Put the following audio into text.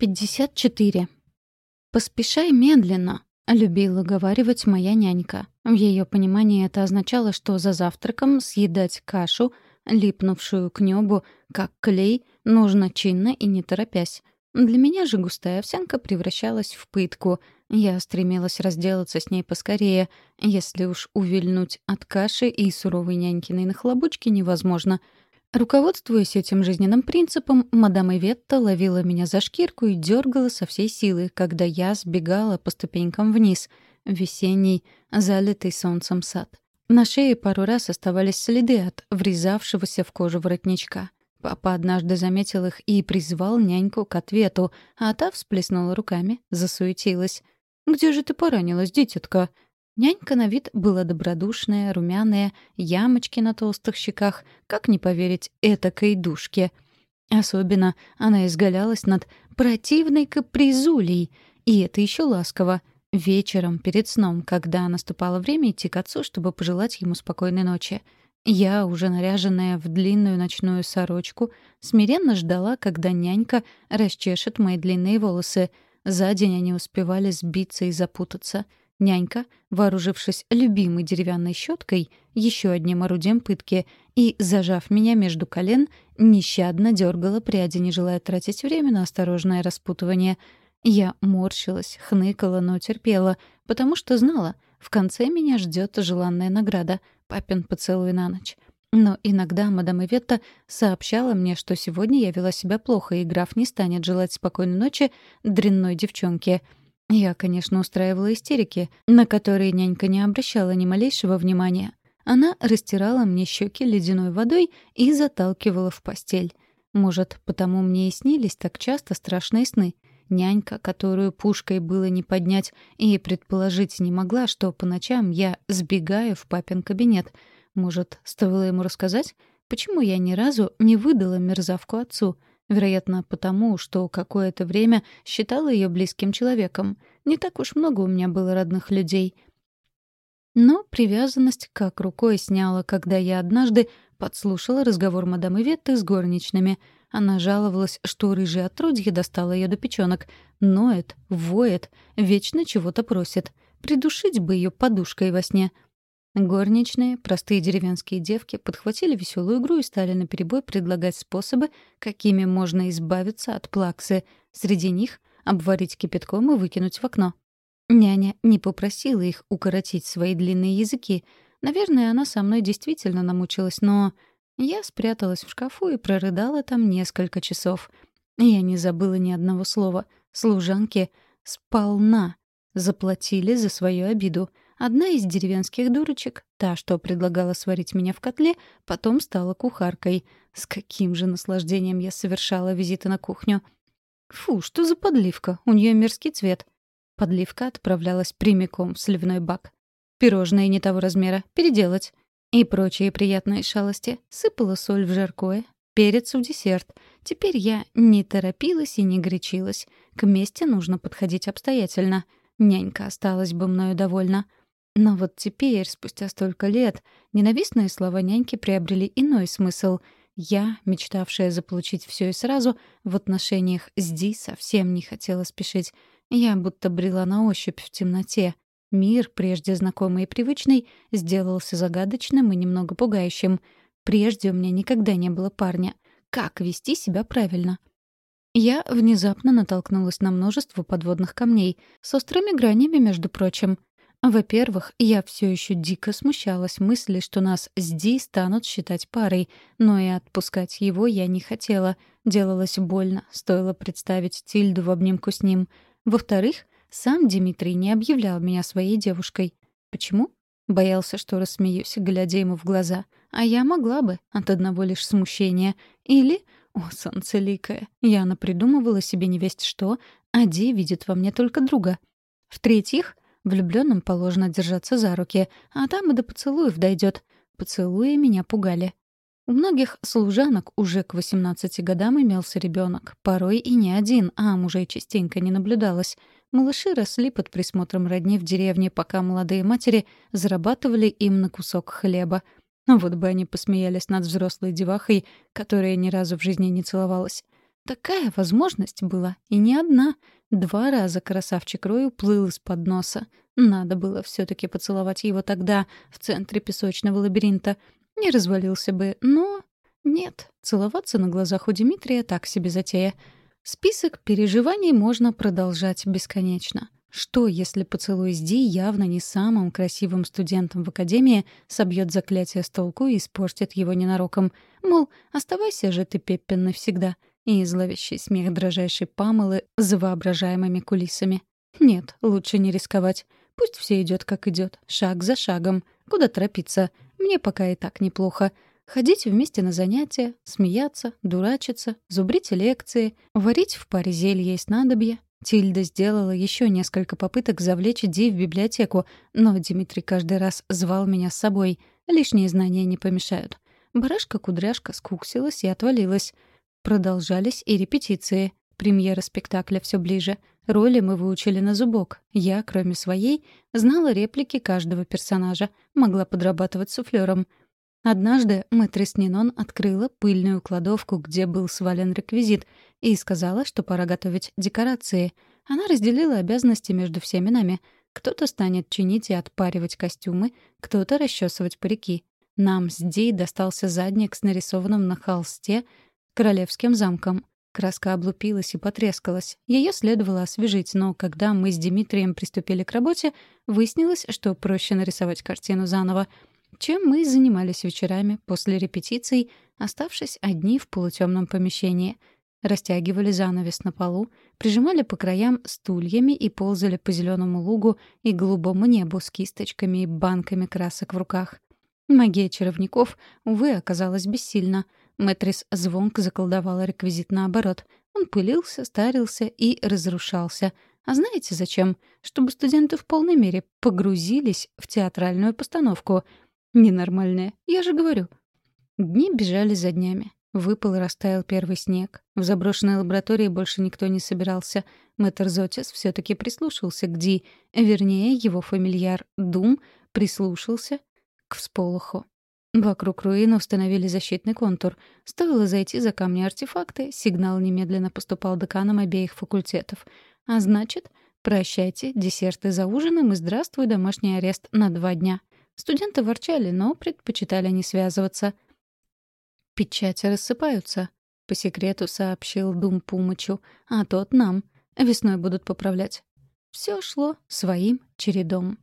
54. «Поспешай медленно», — любила говаривать моя нянька. В ее понимании это означало, что за завтраком съедать кашу, липнувшую к небу, как клей, нужно чинно и не торопясь. Для меня же густая овсянка превращалась в пытку. Я стремилась разделаться с ней поскорее. Если уж увильнуть от каши и суровой нянькиной нахлобучки невозможно — Руководствуясь этим жизненным принципом, мадам Иветта ловила меня за шкирку и дергала со всей силы, когда я сбегала по ступенькам вниз, в весенний, залитый солнцем сад. На шее пару раз оставались следы от врезавшегося в кожу воротничка. Папа однажды заметил их и призвал няньку к ответу, а та всплеснула руками, засуетилась. «Где же ты поранилась, дитятка?» Нянька на вид была добродушная, румяная, ямочки на толстых щеках, как не поверить этакой душке. Особенно она изгалялась над противной капризулей, и это еще ласково. Вечером, перед сном, когда наступало время идти к отцу, чтобы пожелать ему спокойной ночи. Я, уже наряженная в длинную ночную сорочку, смиренно ждала, когда нянька расчешет мои длинные волосы. За день они успевали сбиться и запутаться — Нянька, вооружившись любимой деревянной щеткой, еще одним орудием пытки, и, зажав меня между колен, нещадно дергала пряди, не желая тратить время на осторожное распутывание. Я морщилась, хныкала, но терпела, потому что знала, в конце меня ждет желанная награда — папин поцелуй на ночь. Но иногда мадам Иветта сообщала мне, что сегодня я вела себя плохо, и граф не станет желать спокойной ночи дрянной девчонке — я, конечно, устраивала истерики, на которые нянька не обращала ни малейшего внимания. Она растирала мне щеки ледяной водой и заталкивала в постель. Может, потому мне и снились так часто страшные сны. Нянька, которую пушкой было не поднять, и предположить не могла, что по ночам я сбегаю в папин кабинет. Может, стоило ему рассказать, почему я ни разу не выдала мерзавку отцу — Вероятно, потому, что какое-то время считала ее близким человеком. Не так уж много у меня было родных людей. Но привязанность как рукой сняла, когда я однажды подслушала разговор мадам Иветты с горничными. Она жаловалась, что рыжий отродье достало ее до печенок. Ноет, воет, вечно чего-то просит. Придушить бы ее подушкой во сне — Горничные, простые деревенские девки, подхватили веселую игру и стали наперебой предлагать способы, какими можно избавиться от плаксы. Среди них — обварить кипятком и выкинуть в окно. Няня не попросила их укоротить свои длинные языки. Наверное, она со мной действительно намучилась, но... Я спряталась в шкафу и прорыдала там несколько часов. Я не забыла ни одного слова. Служанки сполна заплатили за свою обиду — Одна из деревенских дурочек, та, что предлагала сварить меня в котле, потом стала кухаркой. С каким же наслаждением я совершала визиты на кухню. Фу, что за подливка? У нее мерзкий цвет. Подливка отправлялась прямиком в сливной бак. Пирожные не того размера. Переделать. И прочие приятные шалости. Сыпала соль в жаркое, перец в десерт. Теперь я не торопилась и не горячилась. К месте нужно подходить обстоятельно. Нянька осталась бы мною довольна. Но вот теперь, спустя столько лет, ненавистные слова няньки приобрели иной смысл. Я, мечтавшая заполучить все и сразу, в отношениях с Ди совсем не хотела спешить. Я будто брела на ощупь в темноте. Мир, прежде знакомый и привычный, сделался загадочным и немного пугающим. Прежде у меня никогда не было парня. Как вести себя правильно? Я внезапно натолкнулась на множество подводных камней, с острыми гранями, между прочим — во-первых, я все еще дико смущалась мысли, что нас с Ди станут считать парой, но и отпускать его я не хотела. Делалось больно, стоило представить Тильду в обнимку с ним. Во-вторых, сам Дмитрий не объявлял меня своей девушкой. Почему? Боялся, что рассмеюсь, глядя ему в глаза. А я могла бы, от одного лишь смущения. Или, о, солнцеликое, я напридумывала себе невесть что, а Ди видит во мне только друга. В-третьих, Влюбленным положено держаться за руки, а там и до поцелуев дойдет. Поцелуи меня пугали. У многих служанок уже к 18 годам имелся ребенок, порой и не один, а мужей частенько не наблюдалось. Малыши росли под присмотром родни в деревне, пока молодые матери зарабатывали им на кусок хлеба. Вот бы они посмеялись над взрослой девахой, которая ни разу в жизни не целовалась. Такая возможность была, и не одна. Два раза красавчик Рой уплыл из-под носа. Надо было все таки поцеловать его тогда, в центре песочного лабиринта. Не развалился бы, но... Нет, целоваться на глазах у Дмитрия так себе затея. Список переживаний можно продолжать бесконечно. Что, если поцелуй с Ди явно не самым красивым студентом в академии собьет заклятие с толку и испортит его ненароком? Мол, оставайся же ты, Пеппин, навсегда. И зловещий смех дрожайшей Памелы за воображаемыми кулисами. Нет, лучше не рисковать. Пусть все идет как идет, шаг за шагом. Куда торопиться? Мне пока и так неплохо. Ходить вместе на занятия, смеяться, дурачиться, зубрить лекции, варить в паре зелья и снадобья, Тильда сделала еще несколько попыток завлечь Ди в библиотеку, но Дмитрий каждый раз звал меня с собой. Лишние знания не помешают. Барашка-кудряшка скуксилась и отвалилась. Продолжались и репетиции. Премьера спектакля все ближе. Роли мы выучили на зубок. Я, кроме своей, знала реплики каждого персонажа, могла подрабатывать суфлером. Однажды мэтрис Нинон открыла пыльную кладовку, где был свален реквизит, и сказала, что пора готовить декорации. Она разделила обязанности между всеми нами. Кто-то станет чинить и отпаривать костюмы, кто-то расчесывать парики. Нам с Ди достался задник с нарисованным на холсте королевским замком. Краска облупилась и потрескалась. Ее следовало освежить, но когда мы с Дмитрием приступили к работе, выяснилось, что проще нарисовать картину заново — чем мы занимались вечерами после репетиций, оставшись одни в полутемном помещении. Растягивали занавес на полу, прижимали по краям стульями и ползали по зеленому лугу и голубому небу с кисточками и банками красок в руках. Магия чаровников, увы, оказалась бессильна. Мэтрис звонко заколдовала реквизит наоборот. Он пылился, старился и разрушался. А знаете зачем? Чтобы студенты в полной мере погрузились в театральную постановку — Ненормальная, я же говорю. Дни бежали за днями. Выпал и растаял первый снег. В заброшенной лаборатории больше никто не собирался. Мэтр Зотис все таки прислушался к Ди, вернее, его фамильяр Дум прислушался к всполоху. Вокруг руины установили защитный контур. Стоило зайти за камни артефакты, сигнал немедленно поступал деканам обеих факультетов. А значит, прощайте, десерты за ужином и здравствуй, домашний арест на два дня. Студенты ворчали, но предпочитали не связываться. «Печати рассыпаются», — по секрету сообщил Дум Пумычу, а тот нам. Весной будут поправлять. Все шло своим чередом.